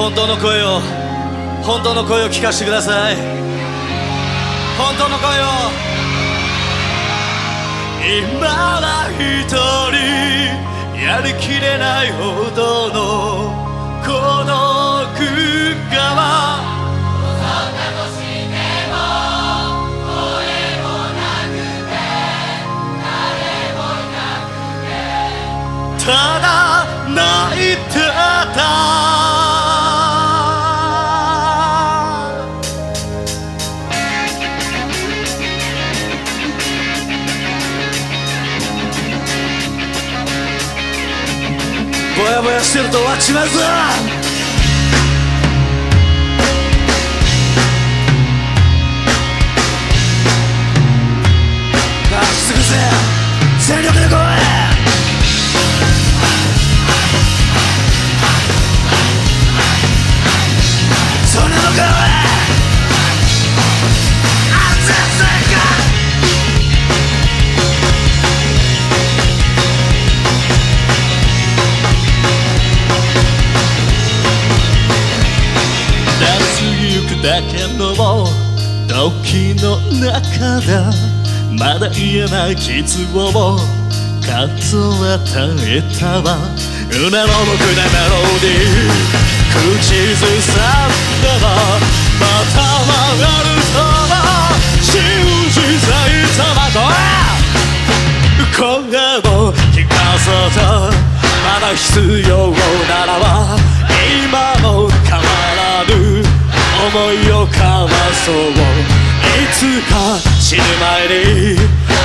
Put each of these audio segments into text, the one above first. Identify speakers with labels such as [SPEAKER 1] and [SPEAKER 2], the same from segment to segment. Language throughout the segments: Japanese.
[SPEAKER 1] 本当の声を本当の声を聞かせてください。本当の声を。今は一人やりきれないほどの孤独がただぼやぼやしてると終わっちまうぞ。
[SPEAKER 2] だけの時の中でまだ言えない傷をも数えたえたわうなろ僕なメロディー口ずさんだばまた曲がるとは信じさいたまと声を聞かせたまだ必要ならば今も変わらぬ思いを交わそう。いつか死ぬ前に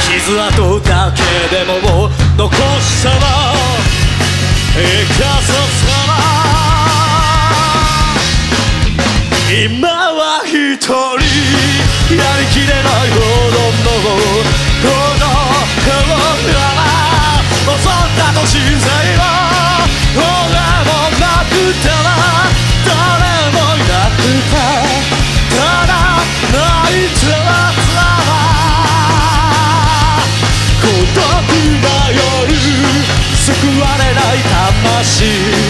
[SPEAKER 2] 傷跡だけでも残したら生かそう孤独な夜救われない魂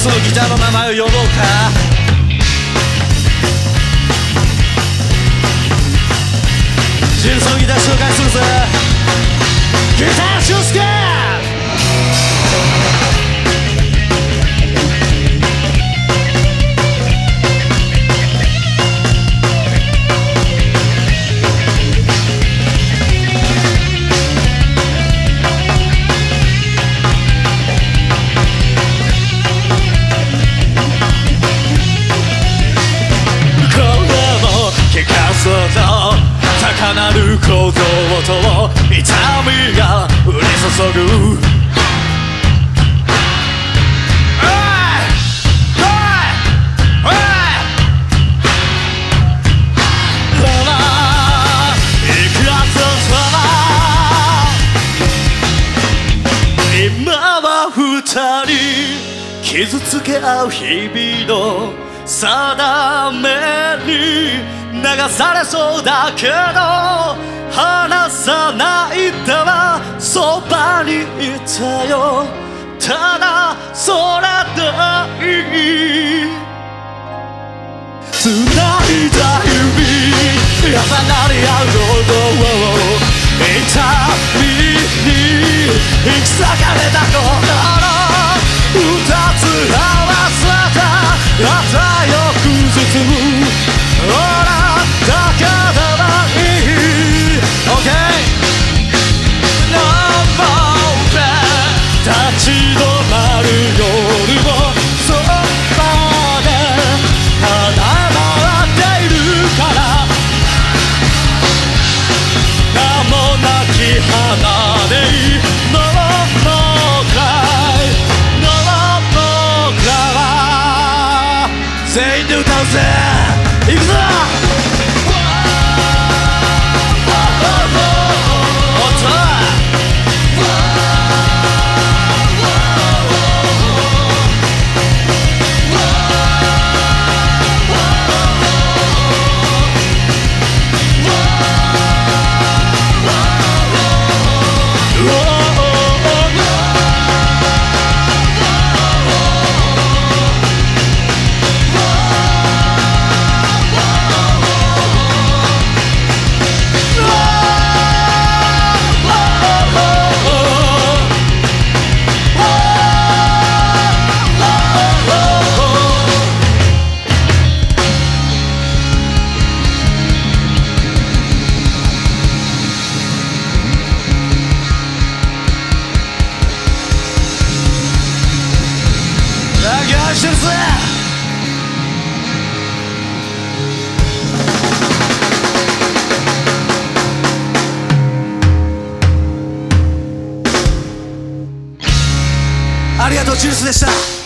[SPEAKER 2] その
[SPEAKER 1] ギターの名前を呼ぼうか。ジュースのギター紹介するぜ
[SPEAKER 2] 高鳴る鼓動と痛みが降り注ぐ。今は二人傷つけ合う日々の定めにされそうだけど離さないではそばにいてよ。ただそれでいい。繋いだ指重なり合うことを痛みに引き裂かれた心
[SPEAKER 1] Say do thousand してるぜ。ありがとうジュースでした。